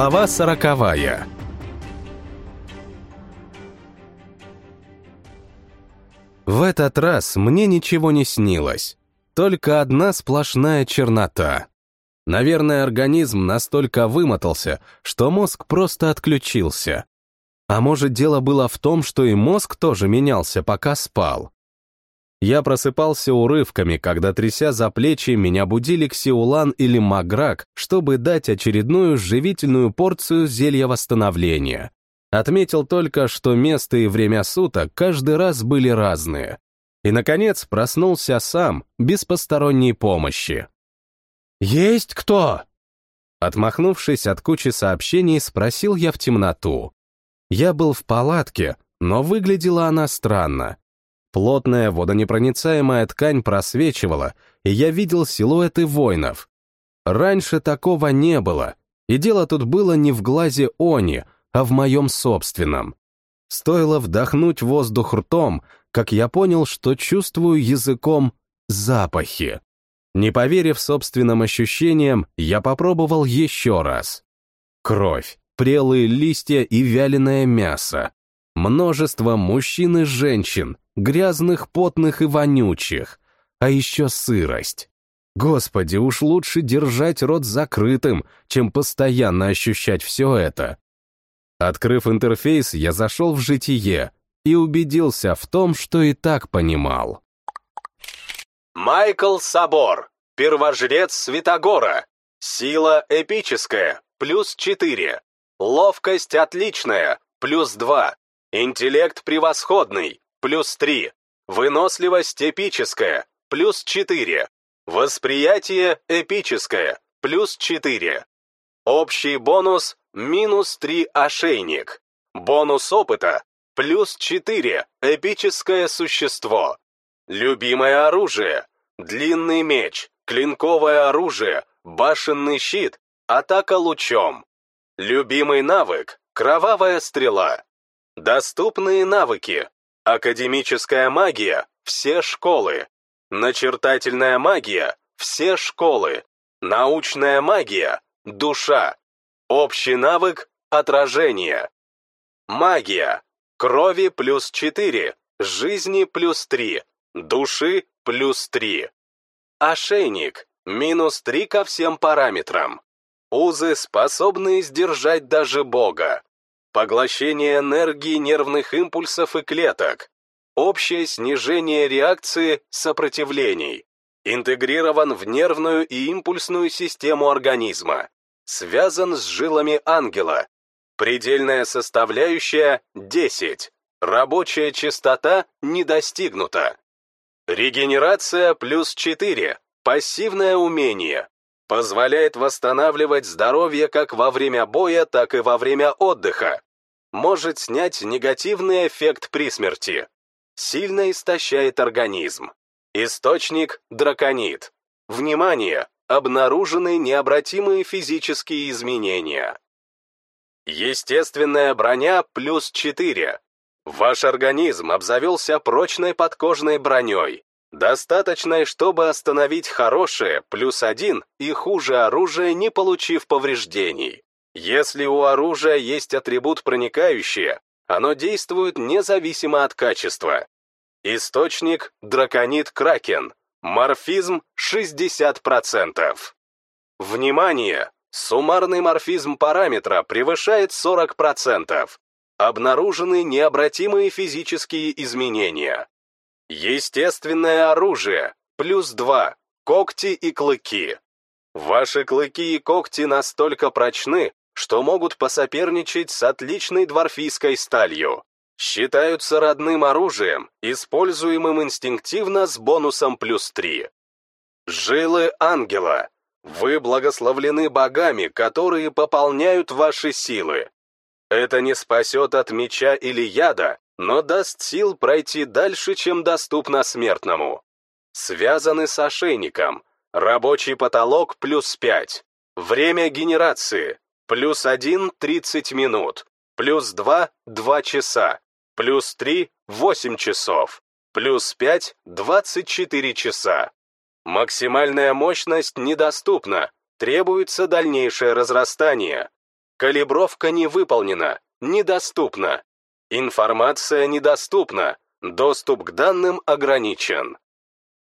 Глава сороковая В этот раз мне ничего не снилось. Только одна сплошная чернота. Наверное, организм настолько вымотался, что мозг просто отключился. А может, дело было в том, что и мозг тоже менялся, пока спал. Я просыпался урывками, когда, тряся за плечи, меня будили Ксиулан или Маграк, чтобы дать очередную живительную порцию зелья восстановления. Отметил только, что место и время суток каждый раз были разные. И, наконец, проснулся сам, без посторонней помощи. «Есть кто?» Отмахнувшись от кучи сообщений, спросил я в темноту. Я был в палатке, но выглядела она странно. Плотная водонепроницаемая ткань просвечивала, и я видел силуэты воинов. Раньше такого не было, и дело тут было не в глазе Они, а в моем собственном. Стоило вдохнуть воздух ртом, как я понял, что чувствую языком запахи. Не поверив собственным ощущениям, я попробовал еще раз. Кровь, прелые листья и вяленое мясо. Множество мужчин и женщин, грязных, потных и вонючих. А еще сырость. Господи, уж лучше держать рот закрытым, чем постоянно ощущать все это. Открыв интерфейс, я зашел в житие и убедился в том, что и так понимал. Майкл Собор, первожрец Святогора. Сила эпическая, плюс 4. Ловкость отличная, плюс 2. Интеллект превосходный, плюс 3. Выносливость эпическая, плюс 4. Восприятие эпическое, плюс 4. Общий бонус минус 3 ошейник. Бонус опыта плюс 4 эпическое существо. Любимое оружие длинный меч, клинковое оружие, башенный щит, атака лучом. Любимый навык кровавая стрела. Доступные навыки академическая магия все школы. Начертательная магия все школы. Научная магия душа. Общий навык — отражение. Магия. Крови плюс 4, жизни плюс 3, души плюс 3. Ошейник. Минус 3 ко всем параметрам. Узы, способные сдержать даже Бога. Поглощение энергии нервных импульсов и клеток. Общее снижение реакции сопротивлений. Интегрирован в нервную и импульсную систему организма связан с жилами ангела. Предельная составляющая 10. Рабочая частота не достигнута. Регенерация плюс 4. Пассивное умение. Позволяет восстанавливать здоровье как во время боя, так и во время отдыха. Может снять негативный эффект при смерти. Сильно истощает организм. Источник – драконит. Внимание! обнаружены необратимые физические изменения. Естественная броня плюс 4. Ваш организм обзавелся прочной подкожной броней, достаточной, чтобы остановить хорошее плюс 1 и хуже оружие, не получив повреждений. Если у оружия есть атрибут проникающее, оно действует независимо от качества. Источник – драконит Кракен, Морфизм 60%. Внимание! Суммарный морфизм параметра превышает 40%. Обнаружены необратимые физические изменения. Естественное оружие. Плюс 2. Когти и клыки. Ваши клыки и когти настолько прочны, что могут посоперничать с отличной дворфийской сталью считаются родным оружием, используемым инстинктивно с бонусом плюс 3. Жилы ангела. Вы благословлены богами, которые пополняют ваши силы. Это не спасет от меча или яда, но даст сил пройти дальше, чем доступно смертному. Связаны с ошейником. Рабочий потолок плюс 5. Время генерации. Плюс 1 – 30 минут. Плюс 2 – 2 часа плюс 3 – 8 часов, плюс 5 – 24 часа. Максимальная мощность недоступна, требуется дальнейшее разрастание. Калибровка не выполнена, недоступна. Информация недоступна, доступ к данным ограничен.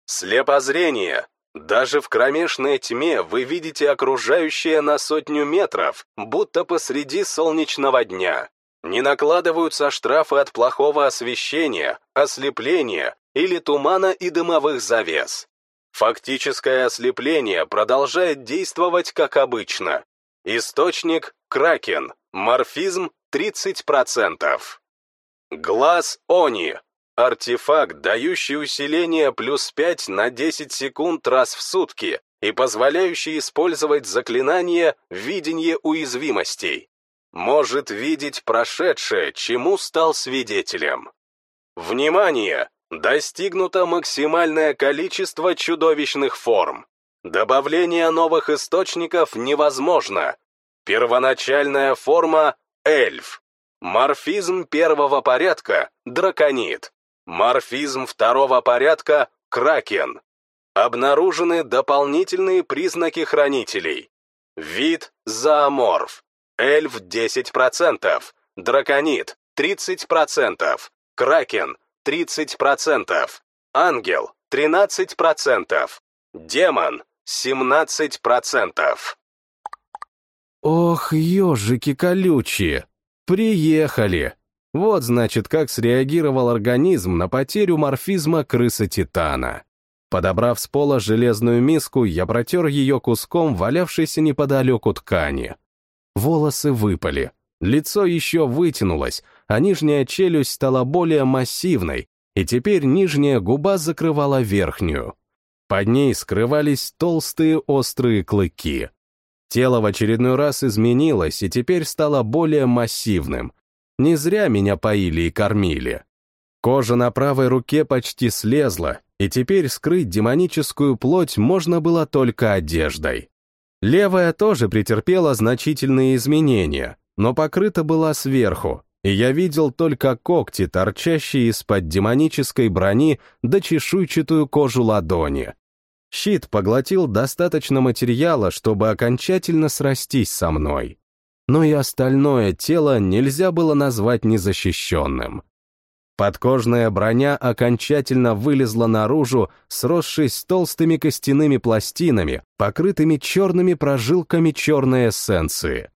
Слепозрение. Даже в кромешной тьме вы видите окружающее на сотню метров, будто посреди солнечного дня. Не накладываются штрафы от плохого освещения, ослепления или тумана и дымовых завес. Фактическое ослепление продолжает действовать как обычно. Источник – Кракен, морфизм 30%. Глаз Они – артефакт, дающий усиление плюс 5 на 10 секунд раз в сутки и позволяющий использовать заклинание «Видение уязвимостей». Может видеть прошедшее, чему стал свидетелем. Внимание! Достигнуто максимальное количество чудовищных форм. Добавление новых источников невозможно. Первоначальная форма — эльф. Морфизм первого порядка — драконит. Морфизм второго порядка — кракен. Обнаружены дополнительные признаки хранителей. Вид — зооморф. Эльф 10%, драконит 30%, кракен 30%, ангел 13%, демон 17%. Ох, ежики колючие! Приехали! Вот, значит, как среагировал организм на потерю морфизма крысы-титана. Подобрав с пола железную миску, я протер ее куском валявшейся неподалеку ткани. Волосы выпали, лицо еще вытянулось, а нижняя челюсть стала более массивной, и теперь нижняя губа закрывала верхнюю. Под ней скрывались толстые острые клыки. Тело в очередной раз изменилось и теперь стало более массивным. Не зря меня поили и кормили. Кожа на правой руке почти слезла, и теперь скрыть демоническую плоть можно было только одеждой. Левая тоже претерпела значительные изменения, но покрыта была сверху, и я видел только когти, торчащие из-под демонической брони да чешуйчатую кожу ладони. Щит поглотил достаточно материала, чтобы окончательно срастись со мной. Но и остальное тело нельзя было назвать незащищенным. Подкожная броня окончательно вылезла наружу, сросшись с толстыми костяными пластинами, покрытыми черными прожилками черной эссенции.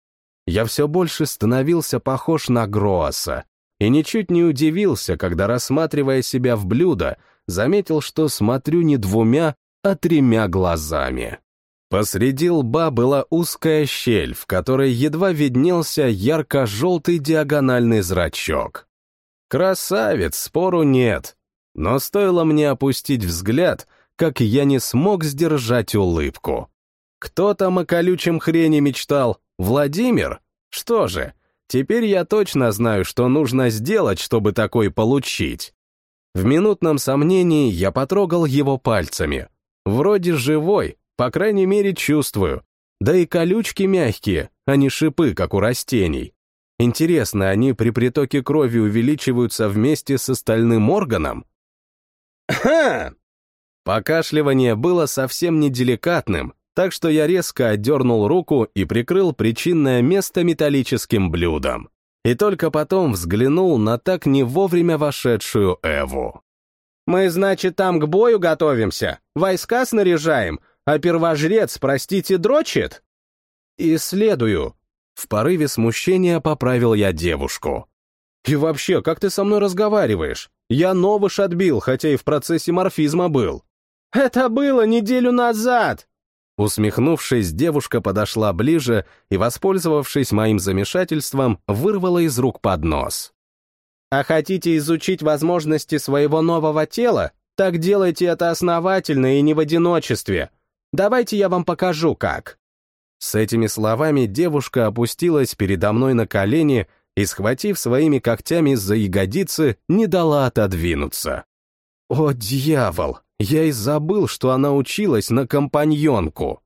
Я все больше становился похож на Гроаса, и ничуть не удивился, когда, рассматривая себя в блюдо, заметил, что смотрю не двумя, а тремя глазами. Посреди лба была узкая щель, в которой едва виднелся ярко-желтый диагональный зрачок. Красавец, спору нет. Но стоило мне опустить взгляд, как я не смог сдержать улыбку. Кто там о колючем хрене мечтал? Владимир? Что же, теперь я точно знаю, что нужно сделать, чтобы такой получить. В минутном сомнении я потрогал его пальцами. Вроде живой, по крайней мере чувствую. Да и колючки мягкие, а не шипы, как у растений. Интересно, они при притоке крови увеличиваются вместе с остальным органом? Ха! Покашливание было совсем неделикатным, так что я резко отдернул руку и прикрыл причинное место металлическим блюдом. И только потом взглянул на так не вовремя вошедшую Эву. «Мы, значит, там к бою готовимся, войска снаряжаем, а первожрец, простите, дрочит?» «Исследую», в порыве смущения поправил я девушку. «И вообще, как ты со мной разговариваешь? Я новыш отбил, хотя и в процессе морфизма был». «Это было неделю назад!» Усмехнувшись, девушка подошла ближе и, воспользовавшись моим замешательством, вырвала из рук поднос. «А хотите изучить возможности своего нового тела? Так делайте это основательно и не в одиночестве. Давайте я вам покажу, как». С этими словами девушка опустилась передо мной на колени и, схватив своими когтями за ягодицы, не дала отодвинуться. О, дьявол! Я и забыл, что она училась на компаньонку.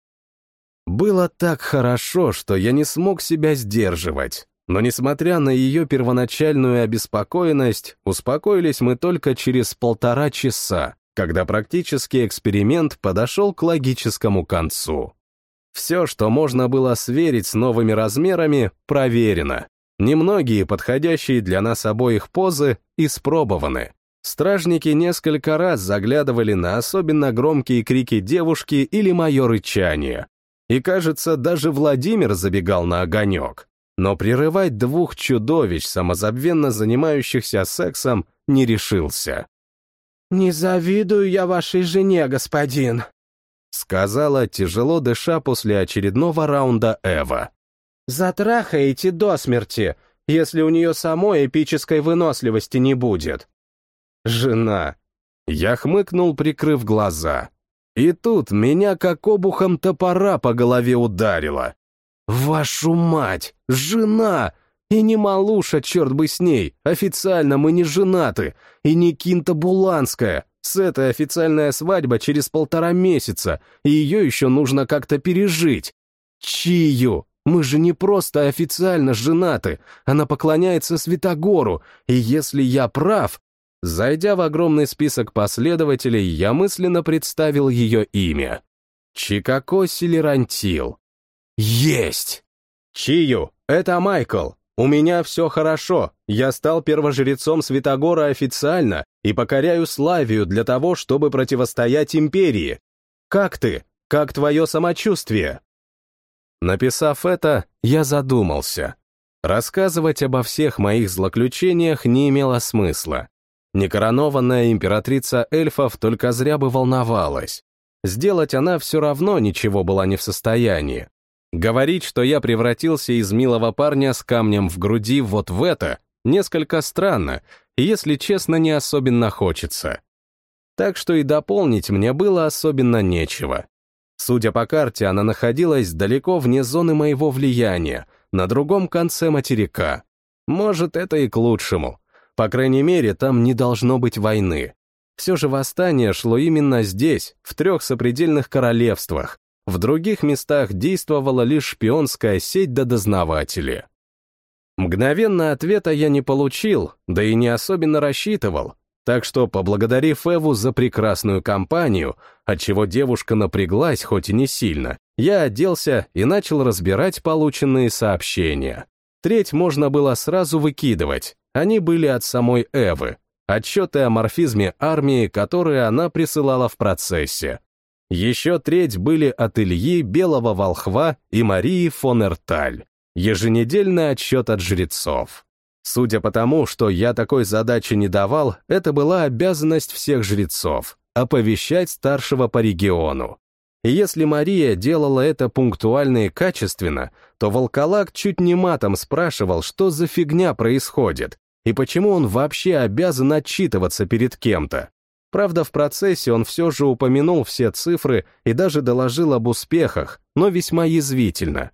Было так хорошо, что я не смог себя сдерживать. Но, несмотря на ее первоначальную обеспокоенность, успокоились мы только через полтора часа, когда практический эксперимент подошел к логическому концу. Все, что можно было сверить с новыми размерами, проверено. Немногие подходящие для нас обоих позы испробованы. Стражники несколько раз заглядывали на особенно громкие крики девушки или мое рычание. И, кажется, даже Владимир забегал на огонек. Но прерывать двух чудовищ, самозабвенно занимающихся сексом, не решился. «Не завидую я вашей жене, господин», — сказала, тяжело дыша после очередного раунда Эва. «Затрахаете до смерти, если у нее самой эпической выносливости не будет». «Жена». Я хмыкнул, прикрыв глаза. И тут меня как обухом топора по голове ударило. «Вашу мать! Жена! И не малуша, черт бы с ней! Официально мы не женаты! И не Кинта Буланская! С этой официальная свадьба через полтора месяца, и ее еще нужно как-то пережить! Чию! Мы же не просто официально женаты, она поклоняется Святогору, и если я прав, Зайдя в огромный список последователей, я мысленно представил ее имя. Чикако Селерантил. Есть! Чию, это Майкл. У меня все хорошо. Я стал первожрецом Святогора официально и покоряю Славию для того, чтобы противостоять империи. Как ты? Как твое самочувствие? Написав это, я задумался. Рассказывать обо всех моих злоключениях не имело смысла. Некоронованная императрица эльфов только зря бы волновалась. Сделать она все равно ничего была не в состоянии. Говорить, что я превратился из милого парня с камнем в груди вот в это, несколько странно, если честно, не особенно хочется. Так что и дополнить мне было особенно нечего. Судя по карте, она находилась далеко вне зоны моего влияния, на другом конце материка. Может, это и к лучшему. По крайней мере, там не должно быть войны. Все же восстание шло именно здесь, в трех сопредельных королевствах. В других местах действовала лишь шпионская сеть до дознаватели. Мгновенно ответа я не получил, да и не особенно рассчитывал, так что, поблагодарив Эву за прекрасную компанию, отчего девушка напряглась, хоть и не сильно, я оделся и начал разбирать полученные сообщения. Треть можно было сразу выкидывать, они были от самой Эвы, отчеты о морфизме армии, которые она присылала в процессе. Еще треть были от Ильи Белого Волхва и Марии фон Эрталь. Еженедельный отчет от жрецов. Судя по тому, что я такой задачи не давал, это была обязанность всех жрецов — оповещать старшего по региону. И если Мария делала это пунктуально и качественно, то волколак чуть не матом спрашивал, что за фигня происходит, и почему он вообще обязан отчитываться перед кем-то. Правда, в процессе он все же упомянул все цифры и даже доложил об успехах, но весьма язвительно.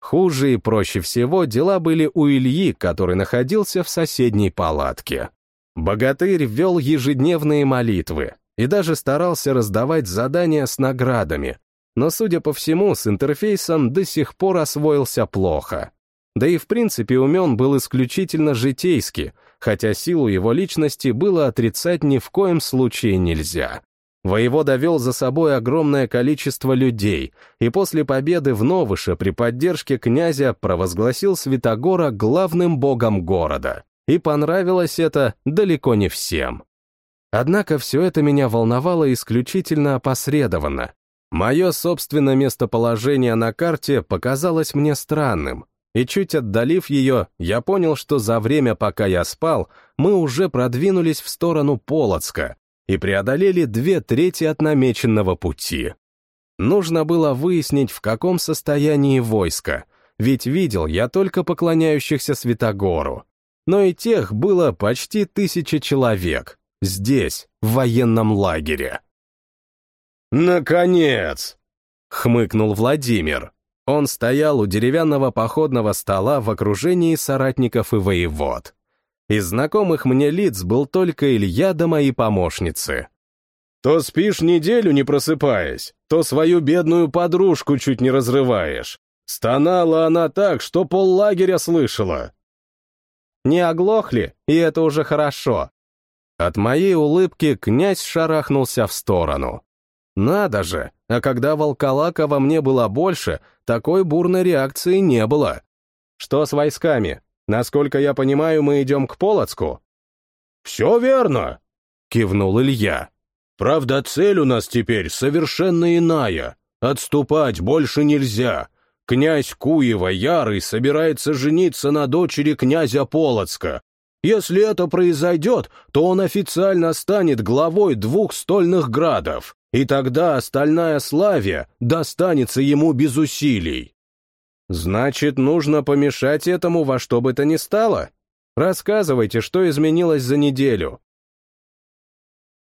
Хуже и проще всего дела были у Ильи, который находился в соседней палатке. Богатырь вел ежедневные молитвы и даже старался раздавать задания с наградами, но, судя по всему, с интерфейсом до сих пор освоился плохо. Да и в принципе умен был исключительно житейски, хотя силу его личности было отрицать ни в коем случае нельзя. Воевода вел за собой огромное количество людей, и после победы в Новыше при поддержке князя провозгласил Святогора главным богом города. И понравилось это далеко не всем. Однако все это меня волновало исключительно опосредованно. Мое собственное местоположение на карте показалось мне странным, и чуть отдалив ее, я понял, что за время, пока я спал, мы уже продвинулись в сторону Полоцка и преодолели две трети от намеченного пути. Нужно было выяснить, в каком состоянии войско, ведь видел я только поклоняющихся Святогору. Но и тех было почти тысяча человек, здесь, в военном лагере. «Наконец!» — хмыкнул Владимир. Он стоял у деревянного походного стола в окружении соратников и воевод. Из знакомых мне лиц был только Илья да мои помощницы. То спишь неделю, не просыпаясь, то свою бедную подружку чуть не разрываешь. Стонала она так, что поллагеря слышала. Не оглохли, и это уже хорошо. От моей улыбки князь шарахнулся в сторону. Надо же, а когда волколака во мне было больше, такой бурной реакции не было. Что с войсками? Насколько я понимаю, мы идем к Полоцку? «Все верно», — кивнул Илья. «Правда, цель у нас теперь совершенно иная. Отступать больше нельзя. Князь Куева Ярый собирается жениться на дочери князя Полоцка. Если это произойдет, то он официально станет главой двух стольных градов, и тогда остальная Славия достанется ему без усилий. Значит, нужно помешать этому во что бы то ни стало? Рассказывайте, что изменилось за неделю.